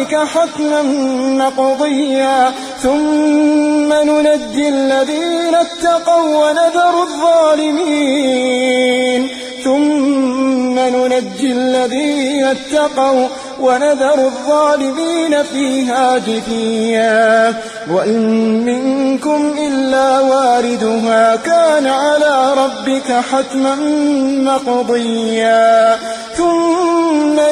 ربك حتما مقضيا. ثم ننجي الذين اتقوا ونذر الظالمين. ثم ننجي الذين اتقوا ونذر الظالمين فيها جثيا. وإن منكم إلا واردها كان على ربك حتما مقضيا. ثم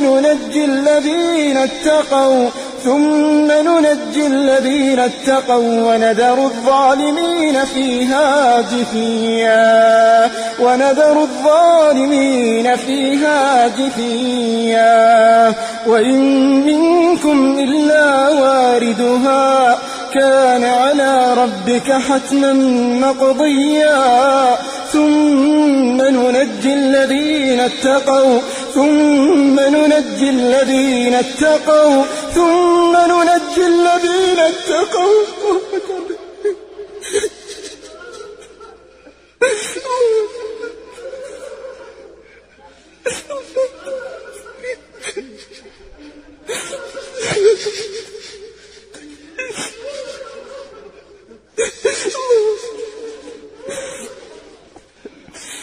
ننجي الذين اتقوا ثم ننجي الذين اتقوا ونذر الظالمين فيها جثيا. ونذر الظالمين فيها جثيا. وإن منكم إلا واردها كان على ربك حتما مقضيا. ثم ننجي الذين اتقوا ثم ننجي الذين اتقوا ثم ننجي الذين اتقوا.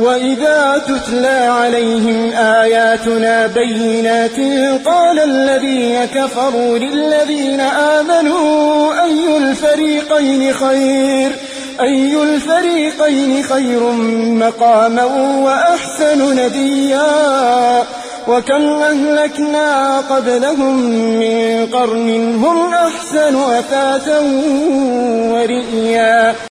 وإذا تتلى عليهم آياتنا بينات قال الذين كفروا للذين آمنوا أي الفريقين خير؟ أي الفريقين خير مقاما وأحسن نديا؟ وكم أهلكنا قبلهم من قرن هم أحسن أثاثا ورئيا.